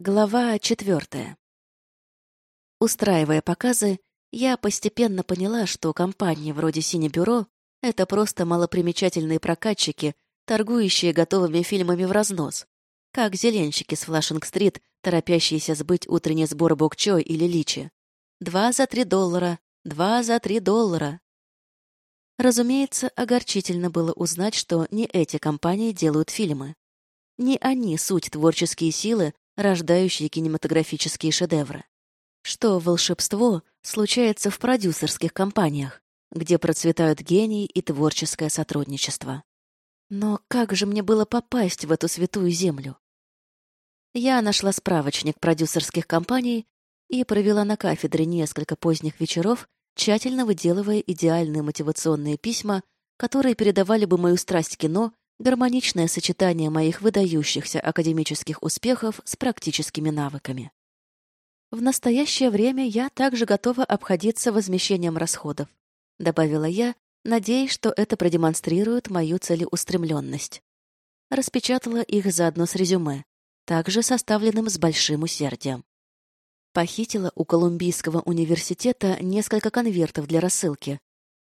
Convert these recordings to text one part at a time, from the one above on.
Глава четвертая. Устраивая показы, я постепенно поняла, что компании вроде «Синебюро» — это просто малопримечательные прокатчики, торгующие готовыми фильмами в разнос, как зеленщики с Флашинг-стрит, торопящиеся сбыть утренний сбор бокчой или личи. Два за три доллара, два за три доллара. Разумеется, огорчительно было узнать, что не эти компании делают фильмы. Не они суть творческие силы, рождающие кинематографические шедевры. Что волшебство случается в продюсерских компаниях, где процветают гений и творческое сотрудничество. Но как же мне было попасть в эту святую землю? Я нашла справочник продюсерских компаний и провела на кафедре несколько поздних вечеров, тщательно выделывая идеальные мотивационные письма, которые передавали бы мою страсть кино гармоничное сочетание моих выдающихся академических успехов с практическими навыками. В настоящее время я также готова обходиться возмещением расходов, добавила я, надеясь, что это продемонстрирует мою целеустремленность. Распечатала их заодно с резюме, также составленным с большим усердием. Похитила у Колумбийского университета несколько конвертов для рассылки,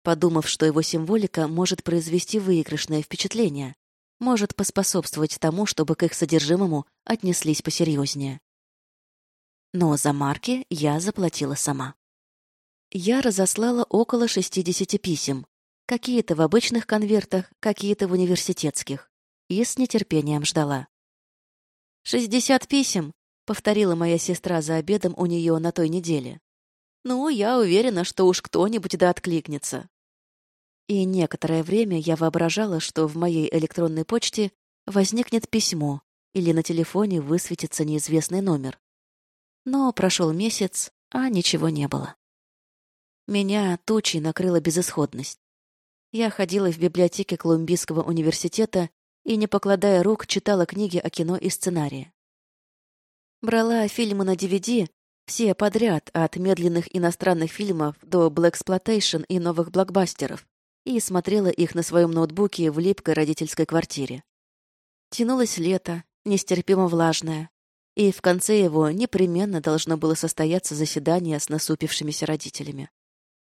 подумав, что его символика может произвести выигрышное впечатление, может поспособствовать тому, чтобы к их содержимому отнеслись посерьезнее. Но за марки я заплатила сама. Я разослала около 60 писем, какие-то в обычных конвертах, какие-то в университетских, и с нетерпением ждала. «Шестьдесят писем», — повторила моя сестра за обедом у нее на той неделе. «Ну, я уверена, что уж кто-нибудь да откликнется». И некоторое время я воображала, что в моей электронной почте возникнет письмо или на телефоне высветится неизвестный номер. Но прошел месяц, а ничего не было. Меня тучей накрыла безысходность. Я ходила в библиотеке Колумбийского университета и, не покладая рук, читала книги о кино и сценарии. Брала фильмы на DVD, все подряд, от медленных иностранных фильмов до блэксплойтейшн и новых блокбастеров, и смотрела их на своем ноутбуке в липкой родительской квартире. Тянулось лето, нестерпимо влажное, и в конце его непременно должно было состояться заседание с насупившимися родителями.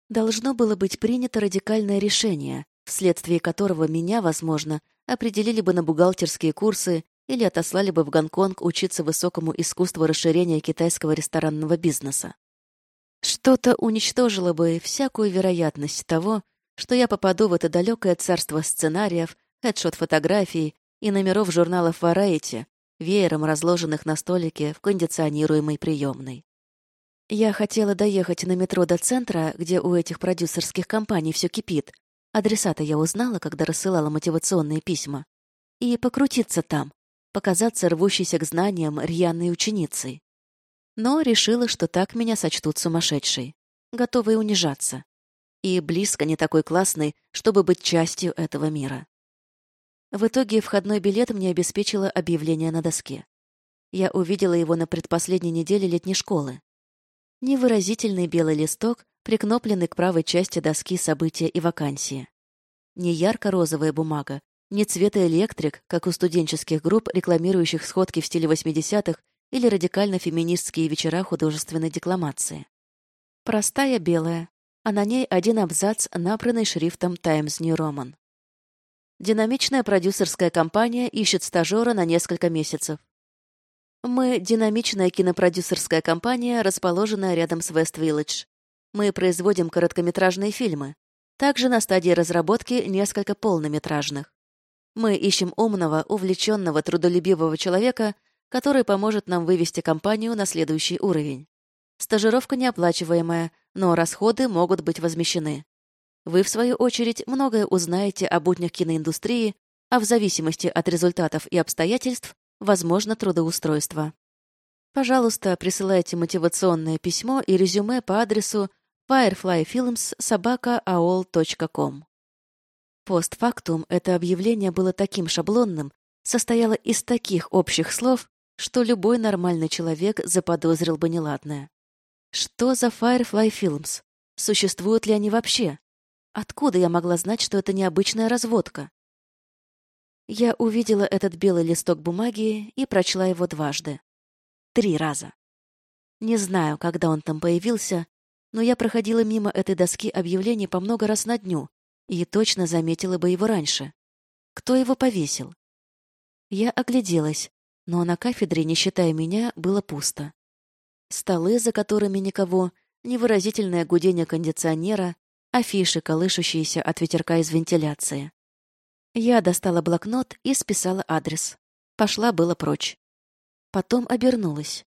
Должно было быть принято радикальное решение, вследствие которого меня, возможно, определили бы на бухгалтерские курсы или отослали бы в Гонконг учиться высокому искусству расширения китайского ресторанного бизнеса. Что-то уничтожило бы всякую вероятность того, что я попаду в это далекое царство сценариев, хедшот-фотографий и номеров журналов Variety, веером разложенных на столике в кондиционируемой приемной. Я хотела доехать на метро до центра, где у этих продюсерских компаний все кипит. Адресата я узнала, когда рассылала мотивационные письма. И покрутиться там, показаться рвущейся к знаниям рьяной ученицей. Но решила, что так меня сочтут сумасшедшей, готовой унижаться и близко не такой классный, чтобы быть частью этого мира. В итоге входной билет мне обеспечило объявление на доске. Я увидела его на предпоследней неделе летней школы. Невыразительный белый листок, прикнопленный к правой части доски события и вакансии. Не ярко-розовая бумага, не цветоэлектрик, как у студенческих групп, рекламирующих сходки в стиле 80-х или радикально-феминистские вечера художественной декламации. Простая белая, а на ней один абзац, набранный шрифтом Times New Roman. Динамичная продюсерская компания ищет стажера на несколько месяцев. Мы — динамичная кинопродюсерская компания, расположенная рядом с Village. Мы производим короткометражные фильмы. Также на стадии разработки несколько полнометражных. Мы ищем умного, увлеченного, трудолюбивого человека, который поможет нам вывести компанию на следующий уровень. Стажировка неоплачиваемая, но расходы могут быть возмещены. Вы, в свою очередь, многое узнаете о буднях киноиндустрии, а в зависимости от результатов и обстоятельств, возможно трудоустройство. Пожалуйста, присылайте мотивационное письмо и резюме по адресу fireflyfilms.sobaka.aol.com. Постфактум это объявление было таким шаблонным, состояло из таких общих слов, что любой нормальный человек заподозрил бы неладное. Что за Firefly Films? Существуют ли они вообще? Откуда я могла знать, что это необычная разводка? Я увидела этот белый листок бумаги и прочла его дважды. три раза. Не знаю, когда он там появился, но я проходила мимо этой доски объявлений по много раз на дню и точно заметила бы его раньше. Кто его повесил? Я огляделась, но на кафедре, не считая меня, было пусто. Столы, за которыми никого, невыразительное гудение кондиционера, афиши, колышущиеся от ветерка из вентиляции. Я достала блокнот и списала адрес. Пошла было прочь. Потом обернулась.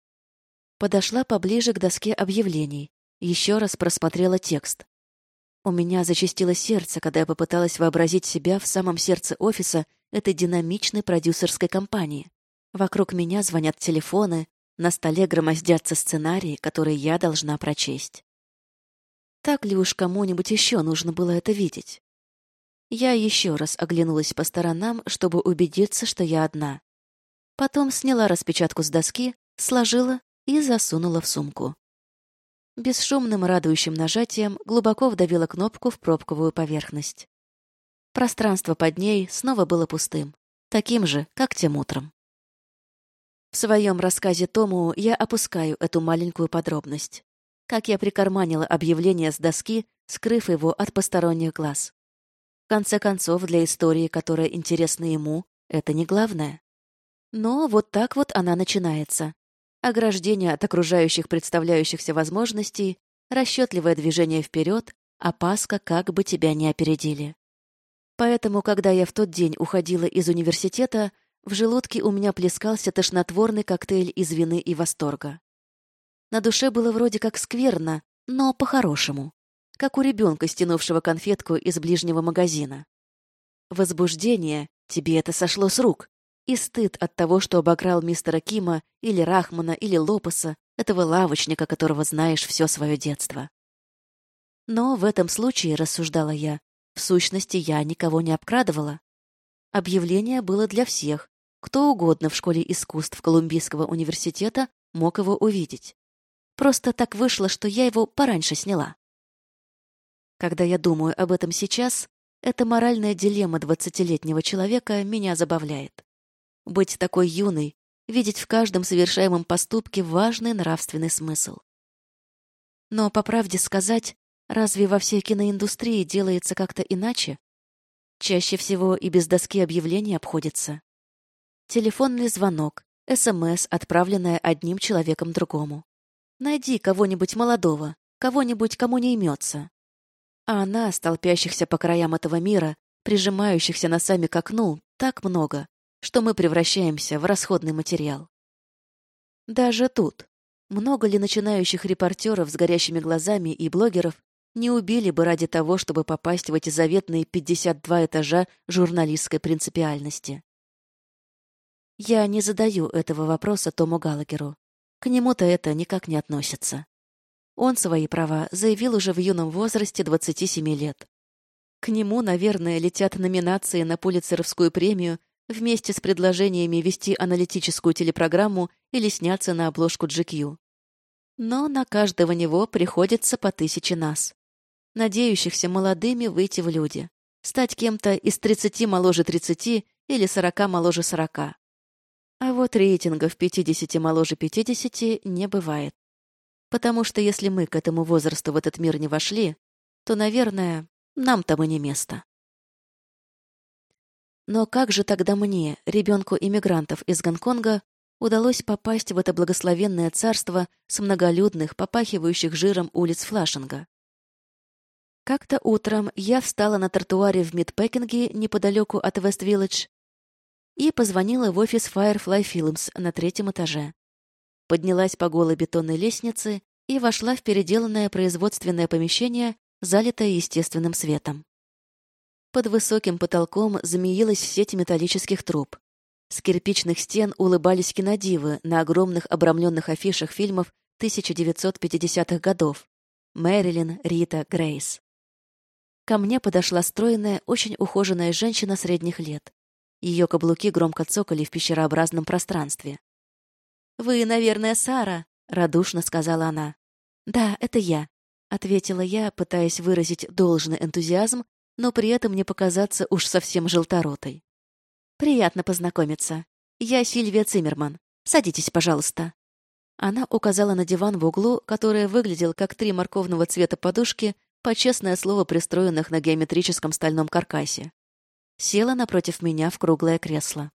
Подошла поближе к доске объявлений. Еще раз просмотрела текст. У меня зачастило сердце, когда я попыталась вообразить себя в самом сердце офиса этой динамичной продюсерской компании. Вокруг меня звонят телефоны, на столе громоздятся сценарии, которые я должна прочесть. Так ли уж кому-нибудь еще нужно было это видеть? Я еще раз оглянулась по сторонам, чтобы убедиться, что я одна. Потом сняла распечатку с доски, сложила и засунула в сумку. Бесшумным радующим нажатием глубоко вдавила кнопку в пробковую поверхность. Пространство под ней снова было пустым, таким же, как тем утром. В своем рассказе Тому я опускаю эту маленькую подробность. Как я прикарманила объявление с доски, скрыв его от посторонних глаз. В конце концов, для истории, которая интересна ему, это не главное. Но вот так вот она начинается. Ограждение от окружающих представляющихся возможностей, расчетливое движение вперед, опаска, как бы тебя не опередили. Поэтому, когда я в тот день уходила из университета, в желудке у меня плескался тошнотворный коктейль из вины и восторга. На душе было вроде как скверно, но по-хорошему. Как у ребенка, стянувшего конфетку из ближнего магазина. Возбуждение, тебе это сошло с рук. И стыд от того, что обокрал мистера Кима или Рахмана или Лопеса, этого лавочника, которого знаешь все свое детство. Но в этом случае, рассуждала я, в сущности, я никого не обкрадывала. Объявление было для всех, кто угодно в школе искусств Колумбийского университета мог его увидеть. Просто так вышло, что я его пораньше сняла. Когда я думаю об этом сейчас, эта моральная дилемма двадцатилетнего человека меня забавляет. Быть такой юной, видеть в каждом совершаемом поступке важный нравственный смысл. Но, по правде сказать, разве во всей киноиндустрии делается как-то иначе? Чаще всего и без доски объявлений обходится. Телефонный звонок, СМС, отправленная одним человеком другому. Найди кого-нибудь молодого, кого-нибудь, кому не имется. А она, столпящихся по краям этого мира, прижимающихся носами к окну, так много, что мы превращаемся в расходный материал. Даже тут. Много ли начинающих репортеров с горящими глазами и блогеров не убили бы ради того, чтобы попасть в эти заветные 52 этажа журналистской принципиальности? Я не задаю этого вопроса Тому Галагеру. К нему-то это никак не относится. Он свои права заявил уже в юном возрасте 27 лет. К нему, наверное, летят номинации на Пулитцеровскую премию вместе с предложениями вести аналитическую телепрограмму или сняться на обложку GQ. Но на каждого него приходится по тысяче нас, надеющихся молодыми выйти в люди, стать кем-то из 30 моложе 30 или 40 моложе 40. А вот рейтингов 50 моложе 50 не бывает. Потому что если мы к этому возрасту в этот мир не вошли, то, наверное, нам там и не место. Но как же тогда мне, ребенку иммигрантов из Гонконга, удалось попасть в это благословенное царство с многолюдных, попахивающих жиром улиц Флашинга? Как-то утром я встала на тротуаре в Мидпекинге неподалеку от Вест-Виллидж и позвонила в офис Firefly Films на третьем этаже. Поднялась по голой бетонной лестнице и вошла в переделанное производственное помещение, залитое естественным светом. Под высоким потолком змеилась сеть металлических труб. С кирпичных стен улыбались кинодивы на огромных обрамленных афишах фильмов 1950-х годов. Мэрилин, Рита, Грейс. Ко мне подошла стройная, очень ухоженная женщина средних лет. Ее каблуки громко цокали в пещерообразном пространстве. «Вы, наверное, Сара», — радушно сказала она. «Да, это я», — ответила я, пытаясь выразить должный энтузиазм, но при этом не показаться уж совсем желторотой. «Приятно познакомиться. Я Сильвия Циммерман. Садитесь, пожалуйста». Она указала на диван в углу, который выглядел как три морковного цвета подушки, по честное слово, пристроенных на геометрическом стальном каркасе. Села напротив меня в круглое кресло.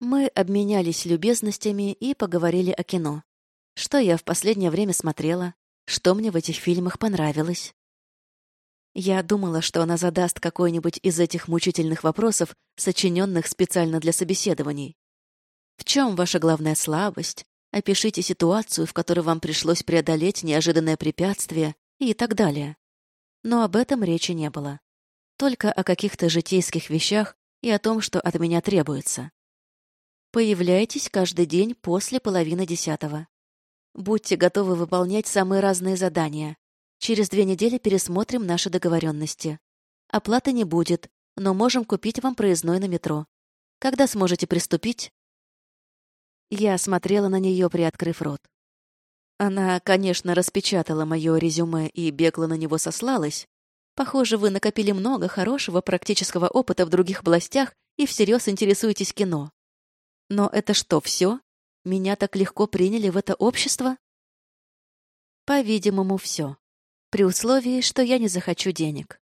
Мы обменялись любезностями и поговорили о кино. Что я в последнее время смотрела, что мне в этих фильмах понравилось. Я думала, что она задаст какой-нибудь из этих мучительных вопросов, сочиненных специально для собеседований. В чем ваша главная слабость? Опишите ситуацию, в которой вам пришлось преодолеть неожиданное препятствие и так далее. Но об этом речи не было. Только о каких-то житейских вещах и о том, что от меня требуется. Появляйтесь каждый день после половины десятого. Будьте готовы выполнять самые разные задания. Через две недели пересмотрим наши договоренности. Оплаты не будет, но можем купить вам проездной на метро. Когда сможете приступить? Я смотрела на нее, приоткрыв рот. Она, конечно, распечатала мое резюме и бегло на него сослалась. Похоже, вы накопили много хорошего практического опыта в других областях и всерьез интересуетесь кино. Но это что, все? Меня так легко приняли в это общество? По-видимому, все. При условии, что я не захочу денег.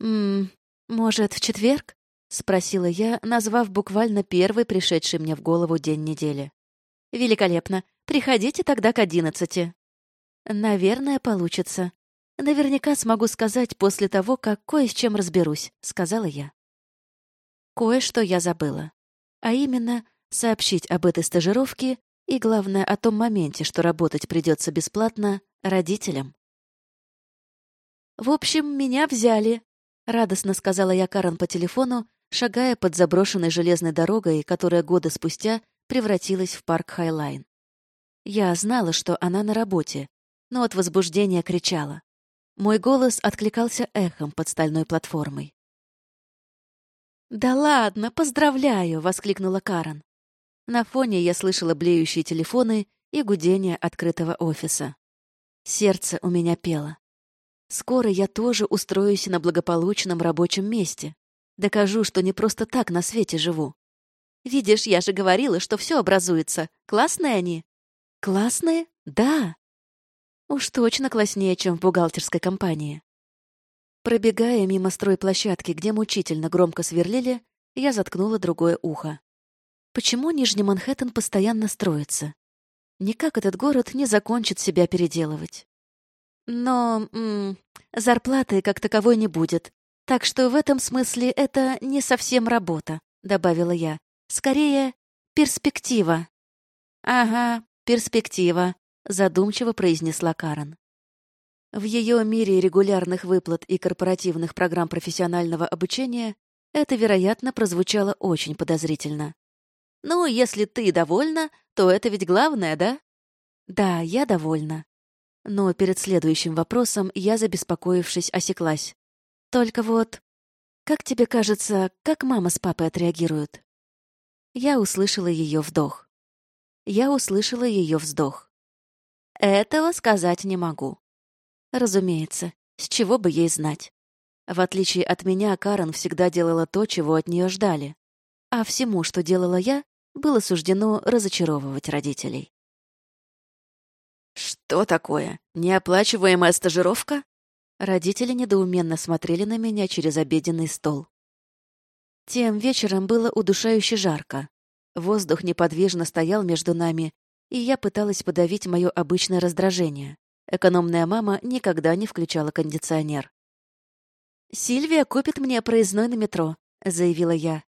«Ммм, может, в четверг?» — спросила я, назвав буквально первый пришедший мне в голову день недели. «Великолепно. Приходите тогда к одиннадцати». «Наверное, получится. Наверняка смогу сказать после того, как кое с чем разберусь», — сказала я. Кое-что я забыла. А именно, сообщить об этой стажировке и, главное, о том моменте, что работать придется бесплатно, родителям. «В общем, меня взяли», — радостно сказала я Карен по телефону, шагая под заброшенной железной дорогой, которая года спустя превратилась в парк Хайлайн. Я знала, что она на работе, но от возбуждения кричала. Мой голос откликался эхом под стальной платформой. «Да ладно, поздравляю!» — воскликнула Карен. На фоне я слышала блеющие телефоны и гудение открытого офиса. Сердце у меня пело. Скоро я тоже устроюсь на благополучном рабочем месте. Докажу, что не просто так на свете живу. Видишь, я же говорила, что все образуется. Классные они? Классные? Да. Уж точно класснее, чем в бухгалтерской компании. Пробегая мимо стройплощадки, где мучительно громко сверлили, я заткнула другое ухо. Почему Нижний Манхэттен постоянно строится? Никак этот город не закончит себя переделывать. Но м -м, зарплаты как таковой не будет. Так что в этом смысле это не совсем работа, добавила я. Скорее, перспектива. Ага, перспектива, задумчиво произнесла Карен. В ее мире регулярных выплат и корпоративных программ профессионального обучения это, вероятно, прозвучало очень подозрительно. Ну, если ты довольна, то это ведь главное, да? Да, я довольна. Но перед следующим вопросом я, забеспокоившись, осеклась. Только вот... Как тебе кажется, как мама с папой отреагируют? Я услышала ее вдох. Я услышала ее вздох. Этого сказать не могу. Разумеется, с чего бы ей знать? В отличие от меня, Карен всегда делала то, чего от нее ждали. А всему, что делала я, было суждено разочаровывать родителей. «Что такое? Неоплачиваемая стажировка?» Родители недоуменно смотрели на меня через обеденный стол. Тем вечером было удушающе жарко. Воздух неподвижно стоял между нами, и я пыталась подавить мое обычное раздражение. Экономная мама никогда не включала кондиционер. «Сильвия купит мне проездной на метро», — заявила я.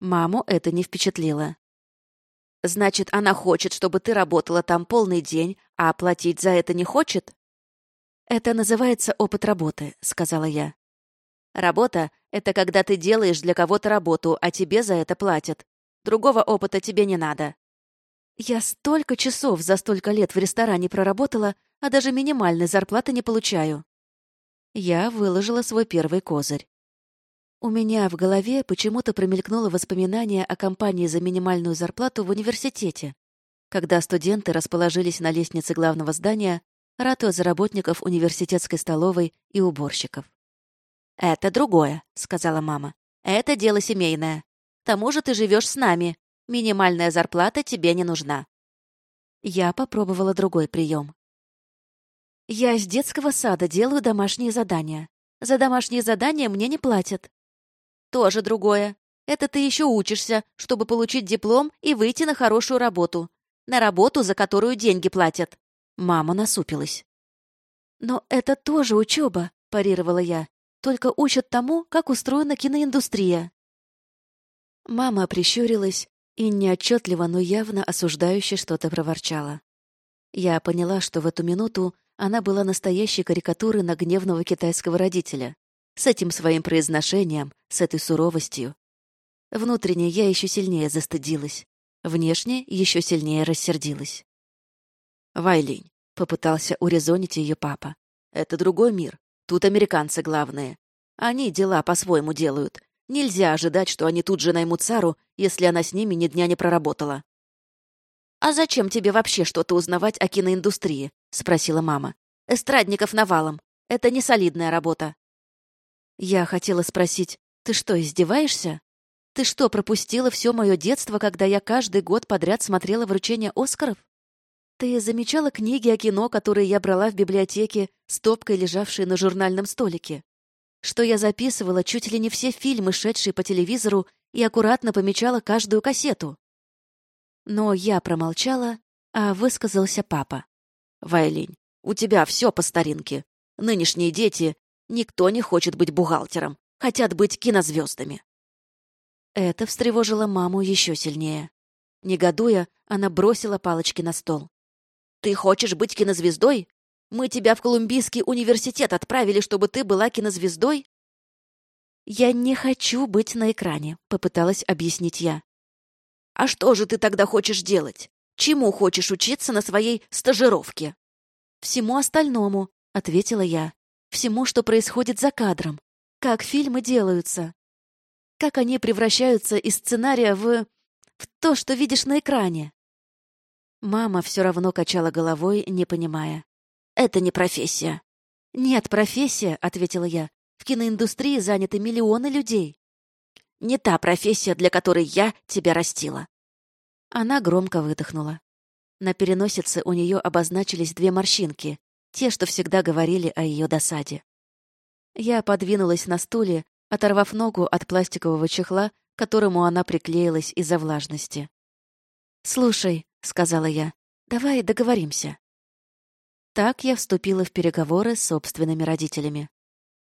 Маму это не впечатлило. Значит, она хочет, чтобы ты работала там полный день, а оплатить за это не хочет? Это называется опыт работы, сказала я. Работа — это когда ты делаешь для кого-то работу, а тебе за это платят. Другого опыта тебе не надо. Я столько часов за столько лет в ресторане проработала, а даже минимальной зарплаты не получаю. Я выложила свой первый козырь. У меня в голове почему-то промелькнуло воспоминание о компании за минимальную зарплату в университете, когда студенты расположились на лестнице главного здания, ратуя за работников университетской столовой и уборщиков. «Это другое», — сказала мама. «Это дело семейное. К тому же ты живешь с нами. Минимальная зарплата тебе не нужна». Я попробовала другой прием. Я с детского сада делаю домашние задания. За домашние задания мне не платят. Тоже другое. Это ты еще учишься, чтобы получить диплом и выйти на хорошую работу. На работу, за которую деньги платят. Мама насупилась. «Но это тоже учеба», — парировала я. «Только учат тому, как устроена киноиндустрия». Мама прищурилась и неотчетливо, но явно осуждающе что-то проворчала. Я поняла, что в эту минуту она была настоящей карикатурой на гневного китайского родителя. С этим своим произношением, с этой суровостью. Внутренне я еще сильнее застыдилась. Внешне еще сильнее рассердилась. «Вайлинь», — попытался урезонить ее папа. «Это другой мир. Тут американцы главные. Они дела по-своему делают. Нельзя ожидать, что они тут же наймут Сару, если она с ними ни дня не проработала». «А зачем тебе вообще что-то узнавать о киноиндустрии?» — спросила мама. «Эстрадников навалом. Это не солидная работа». Я хотела спросить, «Ты что, издеваешься? Ты что, пропустила все мое детство, когда я каждый год подряд смотрела вручение Оскаров? Ты замечала книги о кино, которые я брала в библиотеке, стопкой лежавшие на журнальном столике? Что я записывала чуть ли не все фильмы, шедшие по телевизору, и аккуратно помечала каждую кассету?» Но я промолчала, а высказался папа. «Вайлинь, у тебя все по старинке. Нынешние дети, никто не хочет быть бухгалтером, хотят быть кинозвездами». Это встревожило маму еще сильнее. Негодуя, она бросила палочки на стол. «Ты хочешь быть кинозвездой? Мы тебя в Колумбийский университет отправили, чтобы ты была кинозвездой?» «Я не хочу быть на экране», — попыталась объяснить я. А что же ты тогда хочешь делать? Чему хочешь учиться на своей стажировке? Всему остальному, ответила я. Всему, что происходит за кадром. Как фильмы делаются. Как они превращаются из сценария в... в то, что видишь на экране. Мама все равно качала головой, не понимая. «Это не профессия». «Нет, профессия», — ответила я. «В киноиндустрии заняты миллионы людей не та профессия, для которой я тебя растила». Она громко выдохнула. На переносице у нее обозначились две морщинки, те, что всегда говорили о ее досаде. Я подвинулась на стуле, оторвав ногу от пластикового чехла, к которому она приклеилась из-за влажности. «Слушай», — сказала я, — «давай договоримся». Так я вступила в переговоры с собственными родителями.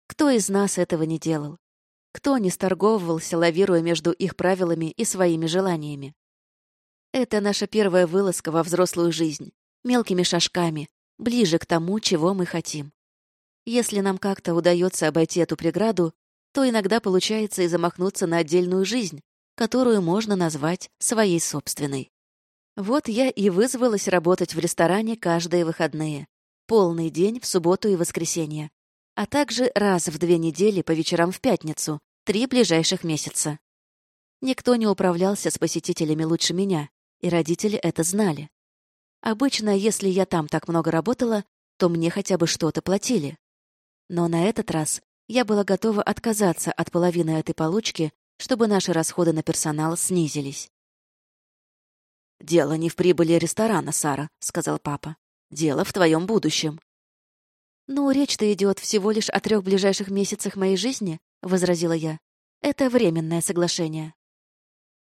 Кто из нас этого не делал? Кто не сторговывался, лавируя между их правилами и своими желаниями? Это наша первая вылазка во взрослую жизнь, мелкими шажками, ближе к тому, чего мы хотим. Если нам как-то удается обойти эту преграду, то иногда получается и замахнуться на отдельную жизнь, которую можно назвать своей собственной. Вот я и вызвалась работать в ресторане каждые выходные. Полный день в субботу и воскресенье а также раз в две недели по вечерам в пятницу, три ближайших месяца. Никто не управлялся с посетителями лучше меня, и родители это знали. Обычно, если я там так много работала, то мне хотя бы что-то платили. Но на этот раз я была готова отказаться от половины этой получки, чтобы наши расходы на персонал снизились. «Дело не в прибыли ресторана, Сара», — сказал папа. «Дело в твоем будущем». «Ну, речь-то идет всего лишь о трех ближайших месяцах моей жизни», — возразила я. «Это временное соглашение».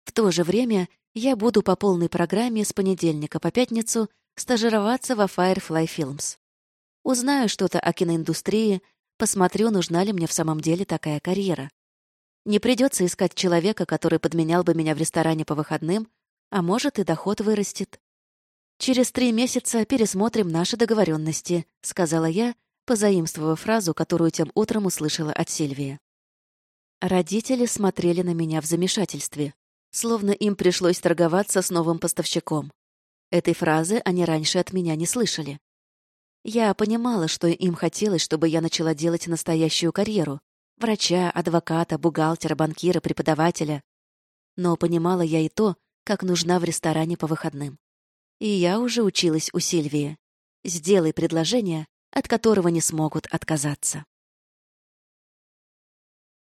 В то же время я буду по полной программе с понедельника по пятницу стажироваться во Firefly Films. Узнаю что-то о киноиндустрии, посмотрю, нужна ли мне в самом деле такая карьера. Не придется искать человека, который подменял бы меня в ресторане по выходным, а может и доход вырастет. «Через три месяца пересмотрим наши договоренности», — сказала я, позаимствовав фразу, которую тем утром услышала от Сильвии. Родители смотрели на меня в замешательстве, словно им пришлось торговаться с новым поставщиком. Этой фразы они раньше от меня не слышали. Я понимала, что им хотелось, чтобы я начала делать настоящую карьеру — врача, адвоката, бухгалтера, банкира, преподавателя. Но понимала я и то, как нужна в ресторане по выходным. И я уже училась у Сильвии. «Сделай предложение, от которого не смогут отказаться.